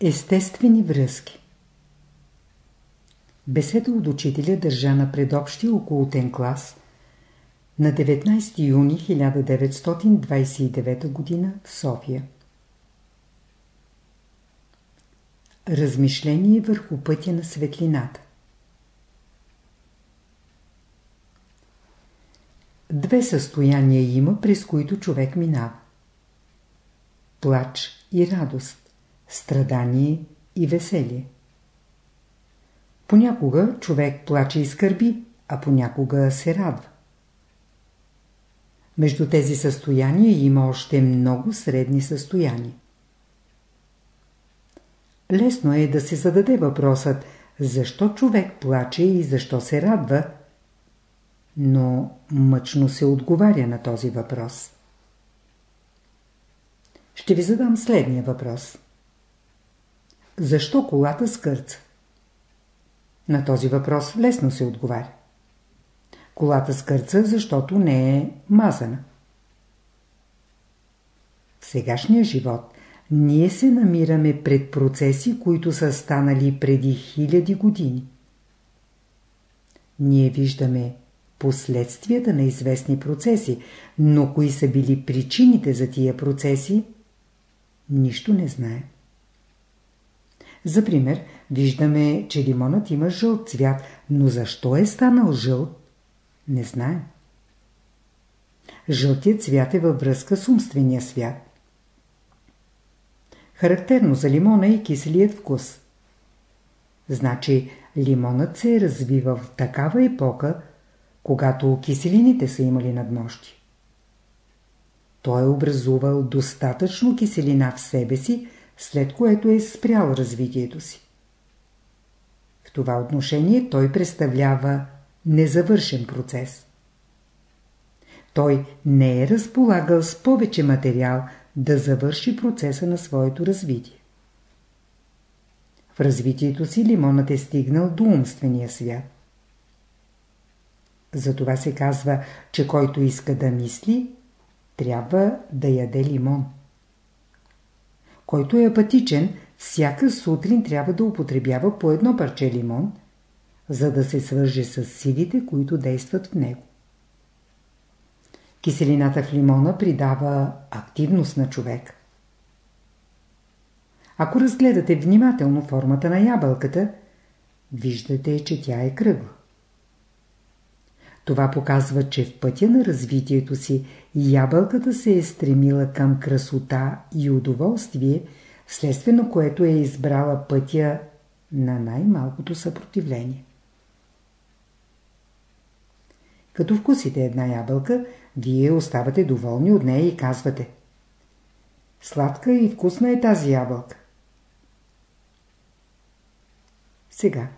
Естествени връзки Беседа от учителя държа на предобщия околотен клас на 19 юни 1929 г. в София. Размишление върху пътя на светлината Две състояния има, през които човек минава. Плач и радост, страдание и веселие. Понякога човек плаче и скърби, а понякога се радва. Между тези състояния има още много средни състояния. Лесно е да се зададе въпросът защо човек плаче и защо се радва, но мъчно се отговаря на този въпрос. Ще ви задам следния въпрос. Защо колата скърца? На този въпрос лесно се отговаря. Колата скърца, защото не е мазана. В сегашния живот ние се намираме пред процеси, които са станали преди хиляди години. Ние виждаме последствията на известни процеси, но кои са били причините за тия процеси, нищо не знае. За пример, виждаме, че лимонът има жълт цвят, но защо е станал жълт, не знаем. Жълтият цвят е във връзка с умствения свят. Характерно за лимона е киселият вкус. Значи, лимонът се е развивал в такава епока, когато киселините са имали надмощи. Той е образувал достатъчно киселина в себе си, след което е спрял развитието си. В това отношение той представлява незавършен процес. Той не е разполагал с повече материал да завърши процеса на своето развитие. В развитието си лимонът е стигнал до умствения свят. Затова се казва, че който иска да мисли, трябва да яде лимон. Който е апатичен, всяка сутрин трябва да употребява по едно парче лимон, за да се свърже с силите, които действат в него. Киселината в лимона придава активност на човек. Ако разгледате внимателно формата на ябълката, виждате, че тя е кръгла. Това показва, че в пътя на развитието си ябълката се е стремила към красота и удоволствие, вследствие на което е избрала пътя на най-малкото съпротивление. Като вкусите една ябълка, вие оставате доволни от нея и казвате Сладка и вкусна е тази ябълка. Сега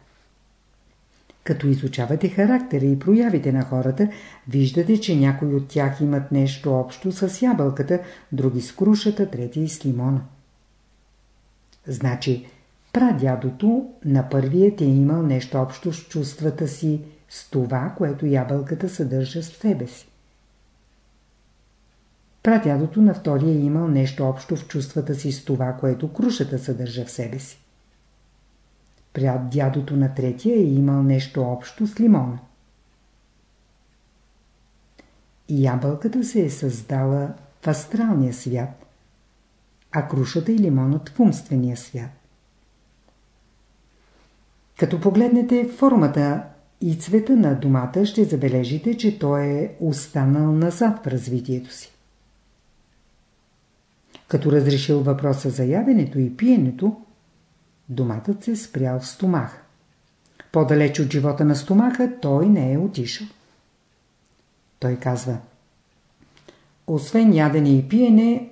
като изучавате характера и проявите на хората, виждате, че някои от тях имат нещо общо с ябълката, други с крушата, трети с лимона. Значи, прадядото на първият е имал нещо общо с чувствата си, с това, което ябълката съдържа в себе си. Прадядото на втория е имал нещо общо в чувствата си с това, което крушата съдържа в себе си пряд дядото на третия е имал нещо общо с лимона. Ябълката се е създала в астралния свят, а крушата и лимонът в умствения свят. Като погледнете формата и цвета на домата, ще забележите, че той е останал назад в развитието си. Като разрешил въпроса за яденето и пиенето, Доматът се спрял в стомах. По-далеч от живота на стомаха той не е отишъл. Той казва Освен ядене и пиене,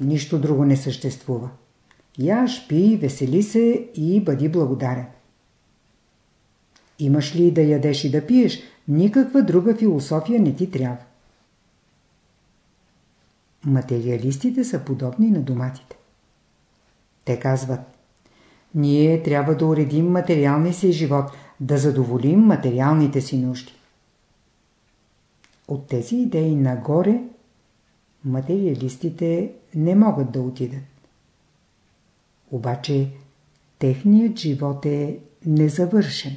нищо друго не съществува. Яш, пи, весели се и бъди благодарен. Имаш ли да ядеш и да пиеш, никаква друга философия не ти трябва. Материалистите са подобни на доматите. Те казват ние трябва да уредим материалния си живот, да задоволим материалните си нужди. От тези идеи нагоре материалистите не могат да отидат. Обаче техният живот е незавършен.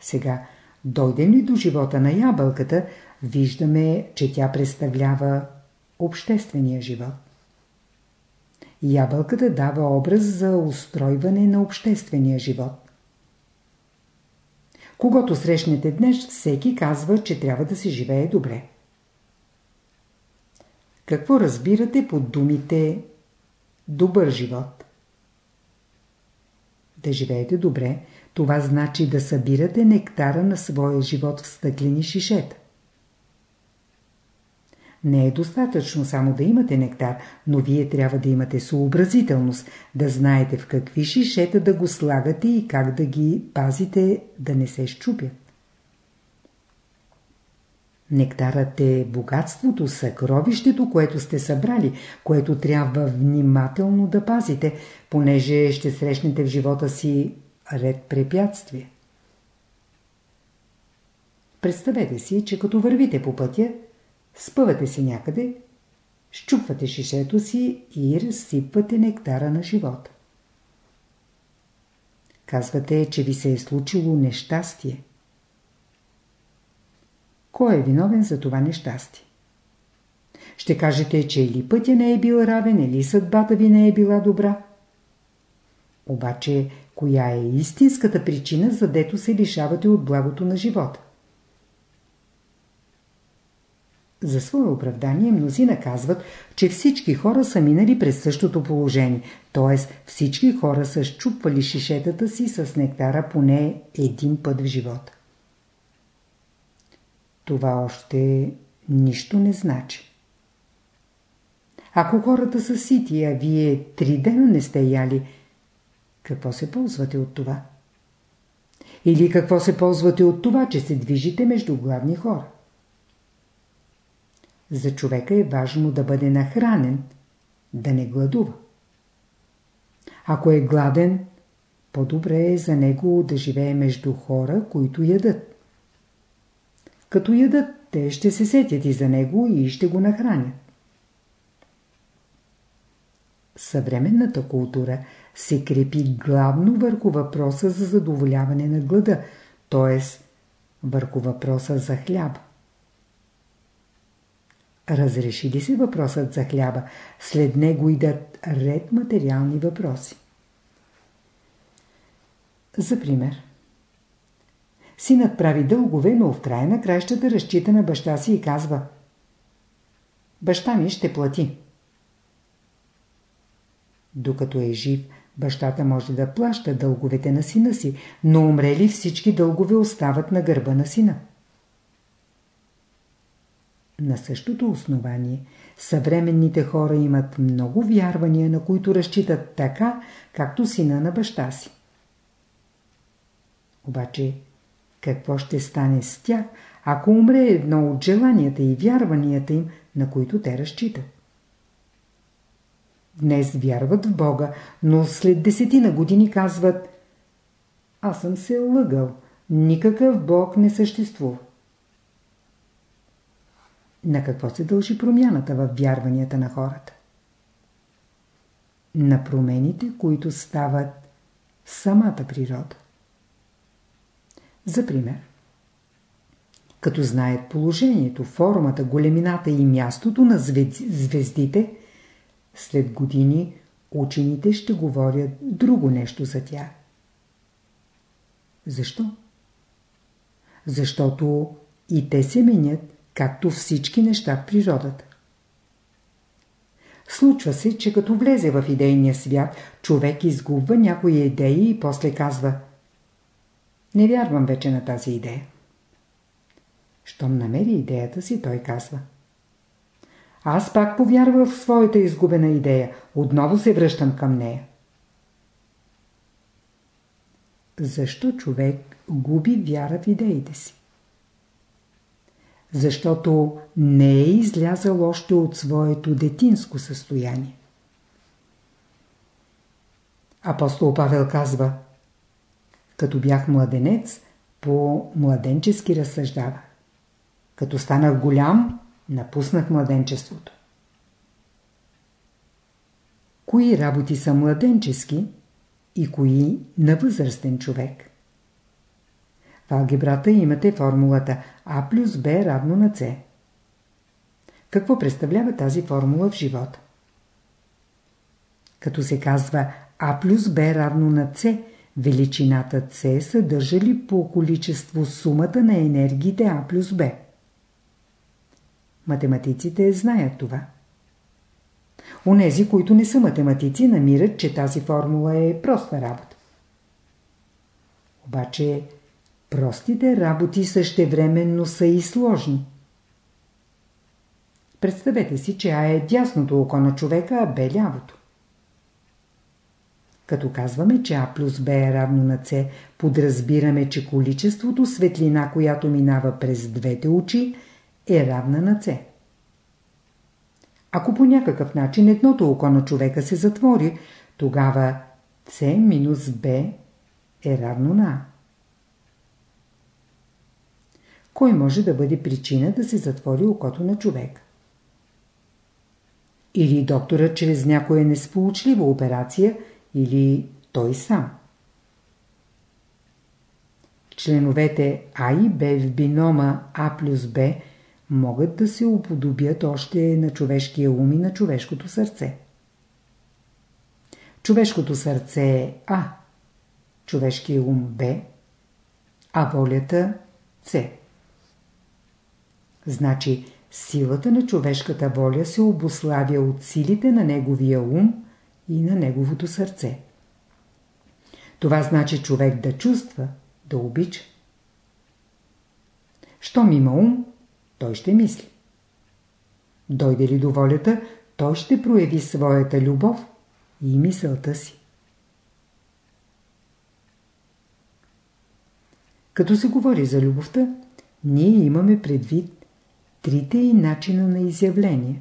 Сега, дойдем ли до живота на ябълката, виждаме, че тя представлява обществения живот. Ябълката дава образ за устройване на обществения живот. Когато срещнете днес, всеки казва, че трябва да се живее добре. Какво разбирате под думите добър живот? Да живеете добре, това значи да събирате нектара на своя живот в стъклени шишета. Не е достатъчно само да имате нектар, но вие трябва да имате съобразителност, да знаете в какви шишета да го слагате и как да ги пазите да не се щупят. Нектарът е богатството, съкровището, което сте събрали, което трябва внимателно да пазите, понеже ще срещнете в живота си ред препятствия. Представете си, че като вървите по пътя, спъвате се някъде, щупвате шишето си и разсипвате нектара на живота. Казвате, че ви се е случило нещастие. Кой е виновен за това нещастие? Ще кажете, че или пътя не е бил равен, или съдбата ви не е била добра. Обаче, коя е истинската причина, за дето се лишавате от благото на живота? За свое оправдание мнозина казват, че всички хора са минали през същото положение, т.е. всички хора са щупвали шишетата си с нектара поне един път в живота. Това още нищо не значи. Ако хората са сити, а вие три дена не сте яли, какво се ползвате от това? Или какво се ползвате от това, че се движите между гладни хора? За човека е важно да бъде нахранен, да не гладува. Ако е гладен, по-добре е за него да живее между хора, които ядат. Като ядат, те ще се сетят и за него и ще го нахранят. Съвременната култура се крепи главно върху въпроса за задоволяване на глада, т.е. върху въпроса за хляба. Разреши ли се въпросът за хляба, след него идат ред материални въпроси. За пример. Синът прави дългове, но в края на кращата разчита на баща си и казва Баща ми ще плати. Докато е жив, бащата може да плаща дълговете на сина си, но умрели всички дългове остават на гърба на сина. На същото основание съвременните хора имат много вярвания, на които разчитат така, както сина на баща си. Обаче, какво ще стане с тях, ако умре едно от желанията и вярванията им, на които те разчитат? Днес вярват в Бога, но след десетина години казват Аз съм се лъгал, никакъв Бог не съществува. На какво се дължи промяната в вярванията на хората? На промените, които стават в самата природа. За пример. Като знаят положението, формата, големината и мястото на звездите, след години учените ще говорят друго нещо за тях. Защо? Защото и те се менят както всички неща в природата. Случва се, че като влезе в идейния свят, човек изгубва някои идеи и после казва Не вярвам вече на тази идея. Щом намери идеята си, той казва Аз пак повярвах в своята изгубена идея, отново се връщам към нея. Защо човек губи вяра в идеите си? Защото не е излязъл още от своето детинско състояние. Апостол Павел казва Като бях младенец, по-младенчески разсъждавах. Като станах голям, напуснах младенчеството. кои работи са младенчески и кои на възрастен човек. В алгебрата имате формулата А плюс Б равно на С. Какво представлява тази формула в живота? Като се казва А плюс Б равно на С, величината С съдържа ли по количество сумата на енергиите А плюс Б? Математиците знаят това. Онези, които не са математици, намират, че тази формула е проста работа. Обаче, простите работи същевременно са и сложни. Представете си, че А е дясното око на човека, а Б лявото. Като казваме, че А плюс Б е равно на С, подразбираме, че количеството светлина, която минава през двете очи, е равна на С. Ако по някакъв начин едното око на човека се затвори, тогава С минус Б е равно на А. Кой може да бъде причина да се затвори окото на човек? Или доктора чрез някоя несполучлива операция, или той сам. Членовете А и Б в бинома А плюс Б могат да се уподобят още на човешкия ум и на човешкото сърце. Човешкото сърце е А, човешкия ум Б, а волята С. Значи, силата на човешката воля се обославя от силите на неговия ум и на неговото сърце. Това значи човек да чувства, да обича. Щом има ум, той ще мисли. Дойде ли до волята, той ще прояви своята любов и мисълта си. Като се говори за любовта, ние имаме предвид трите и начина на изявление.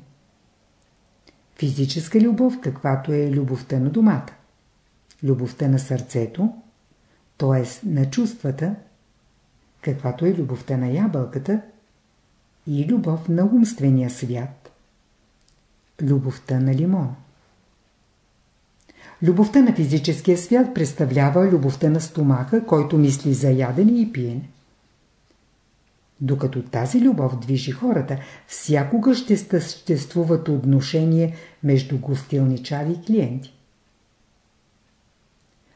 Физическа любов, каквато е любовта на домата. Любовта на сърцето, т.е. на чувствата, каквато е любовта на ябълката – и любов на умствения свят. Любовта на лимон. Любовта на физическия свят представлява любовта на стомаха, който мисли за ядене и пиене. Докато тази любов движи хората, всякога ще съществуват отношения между гостилничари и клиенти.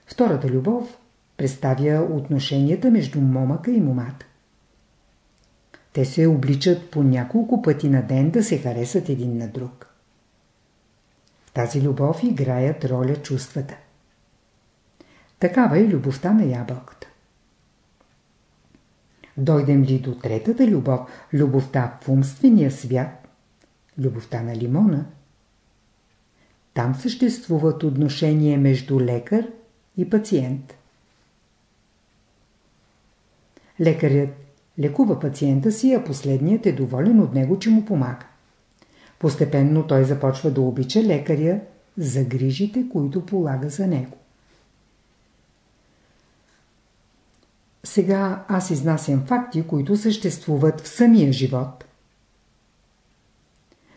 Втората любов представя отношенията между момъка и момата. Те се обличат по няколко пъти на ден да се харесат един на друг. В тази любов играят роля чувствата. Такава е любовта на ябълката. Дойдем ли до третата любов, любовта в умствения свят, любовта на лимона, там съществуват отношения между лекар и пациент. Лекарят Лекува пациента си, а последният е доволен от него, че му помага. Постепенно той започва да обича лекаря за грижите, които полага за него. Сега аз изнасям факти, които съществуват в самия живот.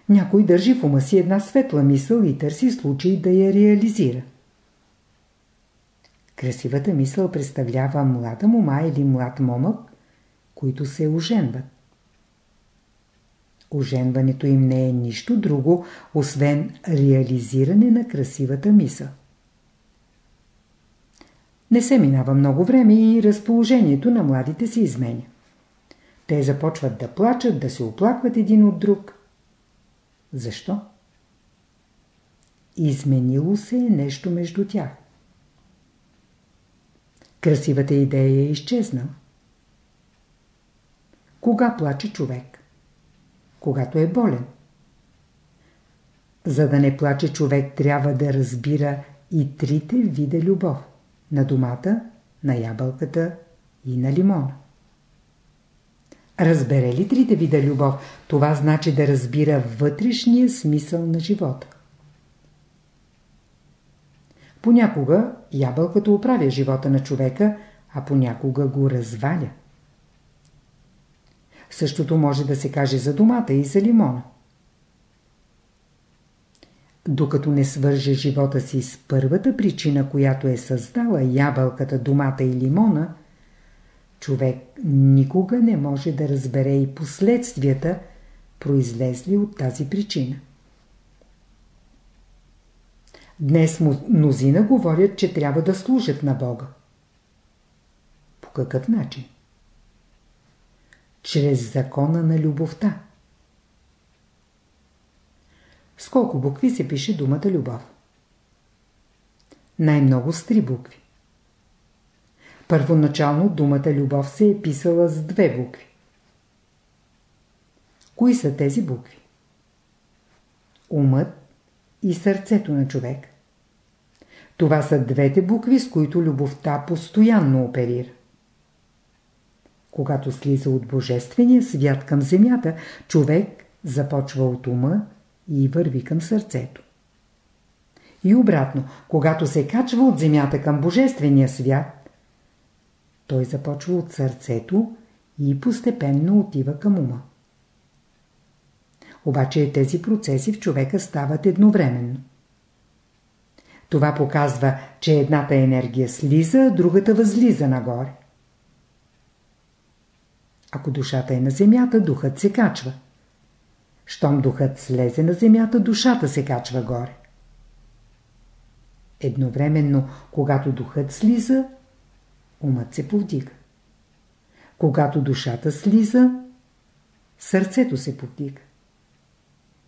Някой държи в ума си една светла мисъл и търси случай да я реализира. Красивата мисъл представлява млада мома или млад момък, които се оженват. Оженването им не е нищо друго, освен реализиране на красивата мисъл. Не се минава много време и разположението на младите се изменя. Те започват да плачат, да се оплакват един от друг. Защо? Изменило се е нещо между тях. Красивата идея е изчезнала. Кога плаче човек? Когато е болен. За да не плаче човек трябва да разбира и трите вида любов. На домата, на ябълката и на лимона. Разбере ли трите вида любов, това значи да разбира вътрешния смисъл на живота. Понякога ябълката оправя живота на човека, а понякога го разваля. Същото може да се каже за домата и за лимона. Докато не свърже живота си с първата причина, която е създала ябълката, домата и лимона, човек никога не може да разбере и последствията, произлезли от тази причина. Днес мнозина говорят, че трябва да служат на Бога. По какъв начин? Чрез закона на любовта. С колко букви се пише думата любов? Най-много с три букви. Първоначално думата любов се е писала с две букви. Кои са тези букви? Умът и сърцето на човек. Това са двете букви, с които любовта постоянно оперира. Когато слиза от Божествения свят към земята, човек започва от ума и върви към сърцето. И обратно, когато се качва от земята към Божествения свят, той започва от сърцето и постепенно отива към ума. Обаче тези процеси в човека стават едновременно. Това показва, че едната енергия слиза, другата възлиза нагоре. Ако душата е на земята, духът се качва. Щом духът слезе на земята, душата се качва горе. Едновременно, когато духът слиза, умът се повдига. Когато душата слиза, сърцето се повдига.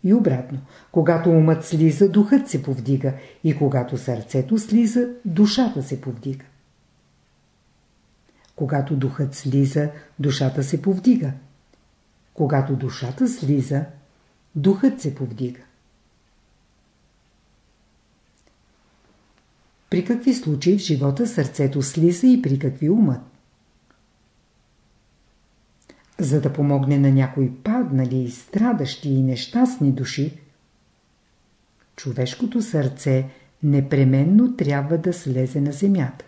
И обратно, когато умът слиза, духът се повдига и когато сърцето слиза, душата се повдига. Когато духът слиза, душата се повдига. Когато душата слиза, духът се повдига. При какви случаи в живота сърцето слиза и при какви умът? За да помогне на някои паднали, страдащи и нещастни души, човешкото сърце непременно трябва да слезе на земята.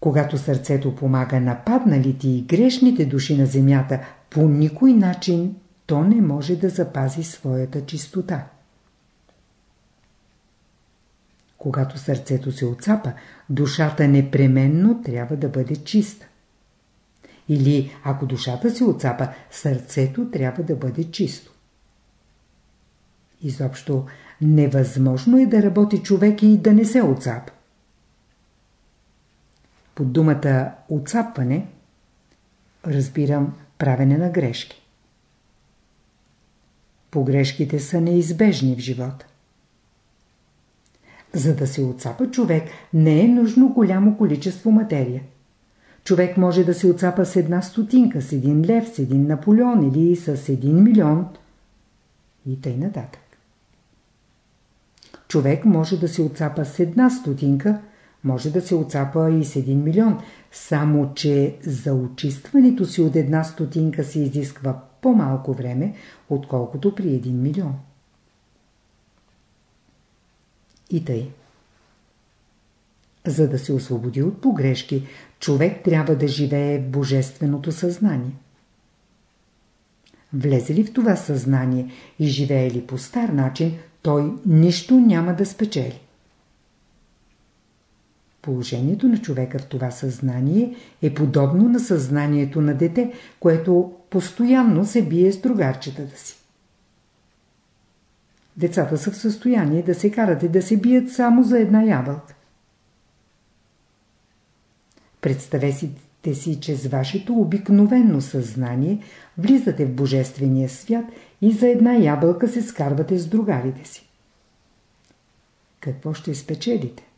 Когато сърцето помага на падналите и грешните души на земята, по никой начин то не може да запази своята чистота. Когато сърцето се отцапа, душата непременно трябва да бъде чиста. Или ако душата се отцапа, сърцето трябва да бъде чисто. Изобщо невъзможно е да работи човек и да не се отцапа. Под думата отцапване разбирам правене на грешки. Погрешките са неизбежни в живота. За да се отцапа човек, не е нужно голямо количество материя. Човек може да се отцапа с една стотинка, с един лев, с един Наполеон или с един милион и тъй нататък. Човек може да се отцапа с една стотинка, може да се отцапа и с един милион, само че за очистването си от една стотинка се изисква по-малко време, отколкото при един милион. И тъй. За да се освободи от погрешки, човек трябва да живее в божественото съзнание. Влезе ли в това съзнание и живее ли по стар начин, той нищо няма да спечели. Положението на човека в това съзнание е подобно на съзнанието на дете, което постоянно се бие с другарчетата си. Децата са в състояние да се карат и да се бият само за една ябълка. Представете си, че с вашето обикновено съзнание влизате в Божествения свят и за една ябълка се скарвате с другарите си. Какво ще спечелите?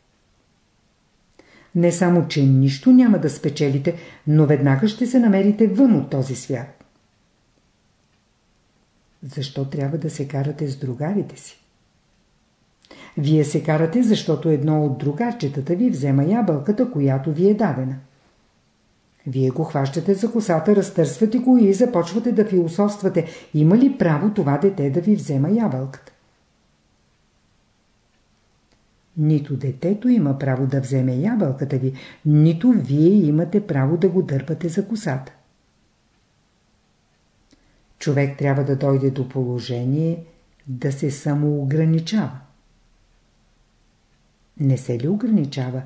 Не само, че нищо няма да спечелите, но веднага ще се намерите вън от този свят. Защо трябва да се карате с другарите си? Вие се карате, защото едно от другарчетата ви взема ябълката, която ви е дадена. Вие го хващате за косата, разтърсвате го и започвате да философствате. Има ли право това дете да ви взема ябълката? Нито детето има право да вземе ябълката ви, нито вие имате право да го дърпате за косата. Човек трябва да дойде до положение, да се самоограничава. Не се ли ограничава,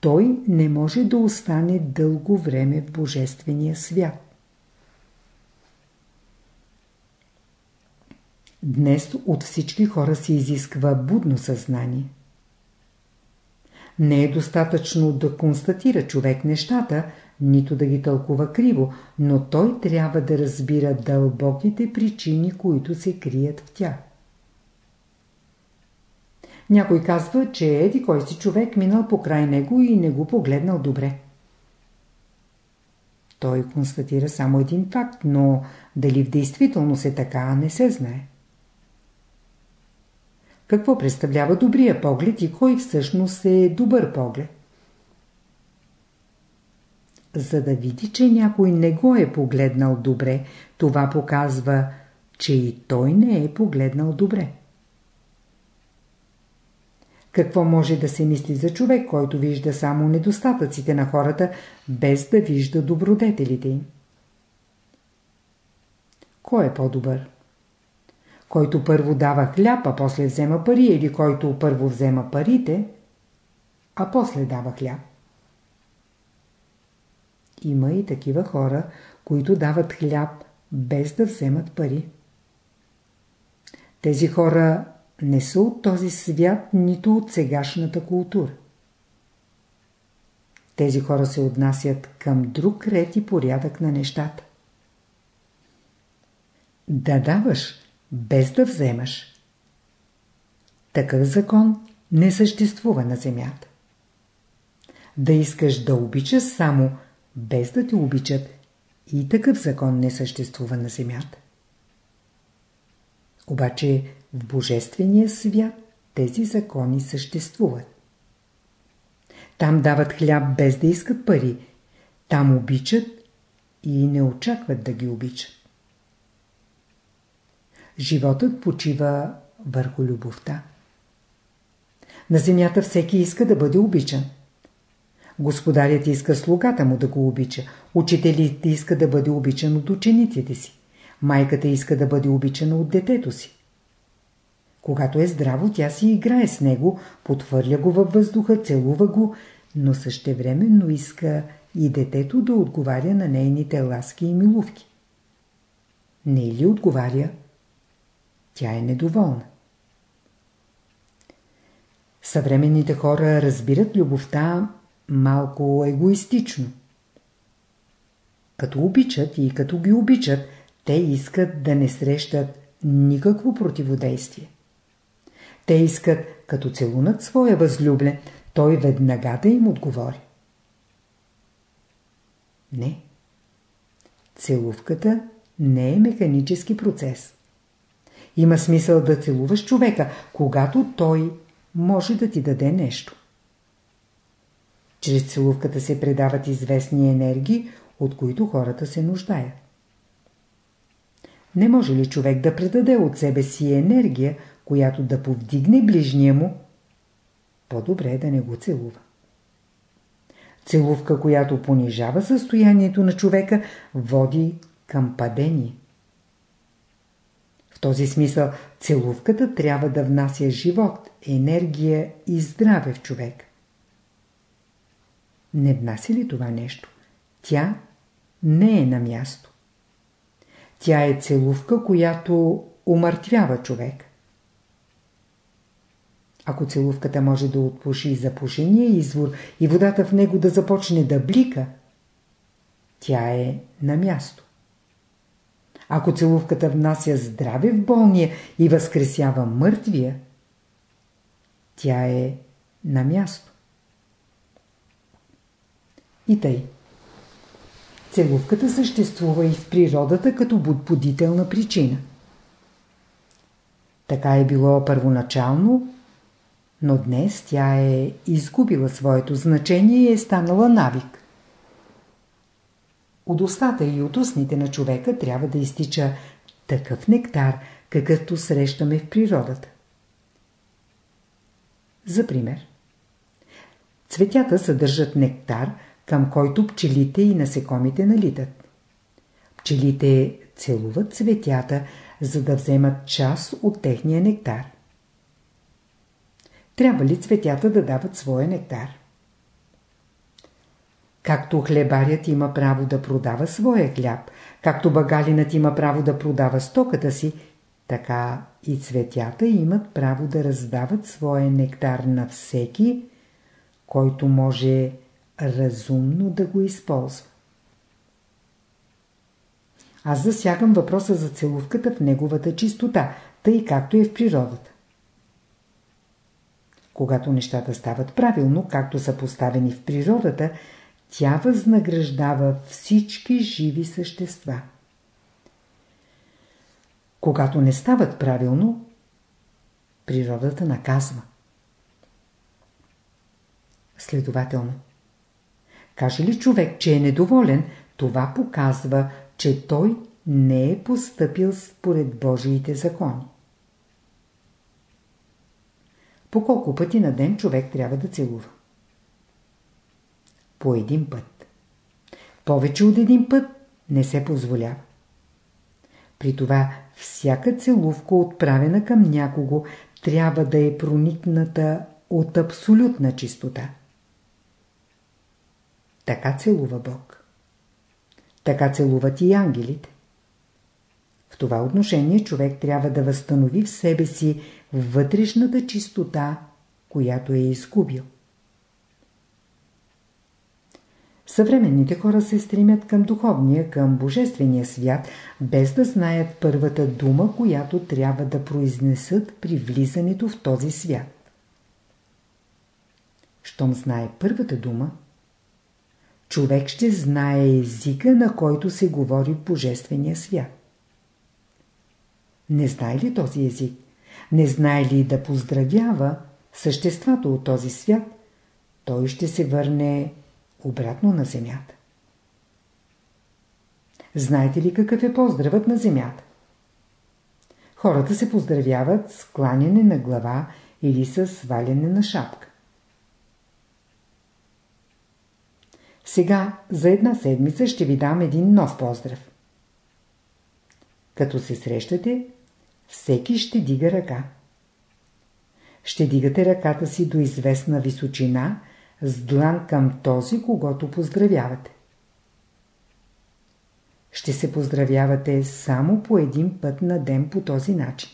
той не може да остане дълго време в Божествения свят. Днес от всички хора се изисква будно съзнание. Не е достатъчно да констатира човек нещата, нито да ги тълкува криво, но той трябва да разбира дълбоките причини, които се крият в тях. Някой казва, че еди кой си човек минал покрай него и не го погледнал добре. Той констатира само един факт, но дали в действителност е така, не се знае. Какво представлява добрия поглед и кой всъщност е добър поглед? За да види, че някой не го е погледнал добре, това показва, че и той не е погледнал добре. Какво може да се мисли за човек, който вижда само недостатъците на хората, без да вижда добродетелите им? Кой е по-добър? Който първо дава хляб, а после взема пари, или който първо взема парите, а после дава хляб? Има и такива хора, които дават хляб без да вземат пари. Тези хора не са от този свят, нито от сегашната култура. Тези хора се отнасят към друг ред и порядък на нещата. Да даваш, без да вземаш. Такъв закон не съществува на земята. Да искаш да обичаш само, без да те обичат, и такъв закон не съществува на земята. Обаче в Божествения свят тези закони съществуват. Там дават хляб без да искат пари. Там обичат и не очакват да ги обичат. Животът почива върху любовта. На земята всеки иска да бъде обичан. Господарят иска слугата му да го обича. Учителите иска да бъде обичан от учениците си. Майката иска да бъде обичана от детето си. Когато е здраво, тя си играе с него, подхвърля го във въздуха, целува го, но същевременно иска и детето да отговаря на нейните ласки и милувки. Не ли отговаря? Тя е недоволна. Съвременните хора разбират любовта малко егоистично. Като обичат и като ги обичат, те искат да не срещат никакво противодействие. Те искат, като целунат своя възлюблен, той веднага да им отговори. Не. Целувката не е механически процес. Има смисъл да целуваш човека, когато той може да ти даде нещо. Чрез целувката се предават известни енергии, от които хората се нуждаят. Не може ли човек да предаде от себе си енергия, която да повдигне ближния му, по-добре е да не го целува. Целувка, която понижава състоянието на човека, води към падение. Този смисъл целувката трябва да внася живот, енергия и здраве в човек. Не внася ли това нещо? Тя не е на място. Тя е целувка, която умъртвява човек. Ако целувката може да отпуши запушения извор и водата в него да започне да блика, тя е на място. Ако целувката внася здраве в болния и възкресява мъртвия, тя е на място. И тъй. Целувката съществува и в природата като будбудителна причина. Така е било първоначално но днес тя е изгубила своето значение и е станала навик. От устата и от устните на човека трябва да изтича такъв нектар, какъвто срещаме в природата. За пример. Цветята съдържат нектар, към който пчелите и насекомите налитат. Пчелите целуват цветята, за да вземат част от техния нектар. Трябва ли цветята да дават своя нектар? Както хлебарят има право да продава своя хляб, както багалинът има право да продава стоката си, така и цветята имат право да раздават своя нектар на всеки, който може разумно да го използва. Аз засягам въпроса за целувката в неговата чистота, тъй както е в природата. Когато нещата стават правилно, както са поставени в природата, тя възнаграждава всички живи същества. Когато не стават правилно, природата наказва. Следователно, каже ли човек, че е недоволен, това показва, че той не е поступил според Божиите закони. По колко пъти на ден човек трябва да целува? По един път. Повече от един път не се позволява. При това всяка целувка, отправена към някого, трябва да е проникната от абсолютна чистота. Така целува Бог. Така целуват и ангелите. В това отношение човек трябва да възстанови в себе си вътрешната чистота, която е изгубил. Съвременните хора се стремят към духовния, към божествения свят, без да знаят първата дума, която трябва да произнесат при влизането в този свят. Щом знае първата дума, човек ще знае езика, на който се говори Божествения свят. Не знае ли този език? Не знае ли да поздравява съществата от този свят? Той ще се върне обратно на земята. Знаете ли какъв е поздравът на земята? Хората се поздравяват с кланяне на глава или с сваляне на шапка. Сега за една седмица ще ви дам един нов поздрав. Като се срещате, всеки ще дига ръка. Ще дигате ръката си до известна височина, с длан към този, когато поздравявате. Ще се поздравявате само по един път на ден по този начин.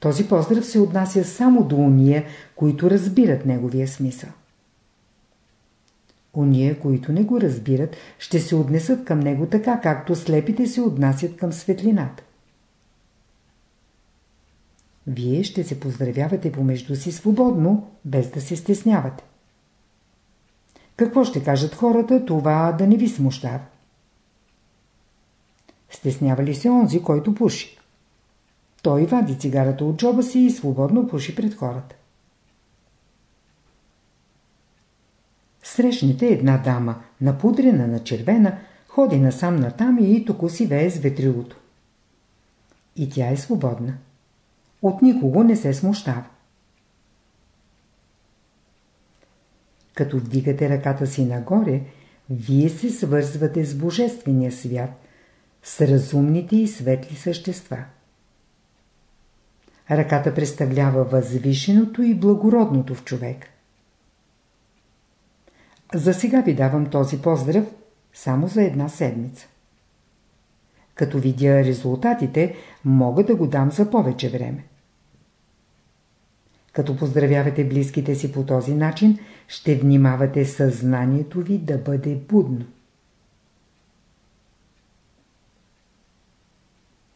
Този поздрав се отнася само до уния, които разбират неговия смисъл. Ония, които не го разбират, ще се отнесат към него така, както слепите се отнасят към светлината. Вие ще се поздравявате помежду си свободно, без да се стеснявате. Какво ще кажат хората, това да не ви смущава? Стеснява ли се онзи, който пуши? Той вади цигарата от джоба си и свободно пуши пред хората. Срещнете една дама, напудрена на червена, ходи насам натам и току си вее с ветрилото. И тя е свободна. От никого не се смущава. Като вдигате ръката си нагоре, вие се свързвате с Божествения свят, с разумните и светли същества. Ръката представлява възвишеното и благородното в човек. За сега ви давам този поздрав само за една седмица. Като видя резултатите, мога да го дам за повече време. Като поздравявате близките си по този начин, ще внимавате съзнанието ви да бъде будно.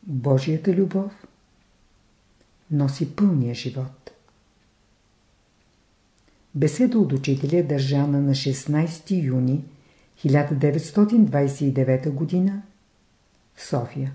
Божията любов носи пълния живот. Беседа от учителя държана на 16 юни 1929 г. в София.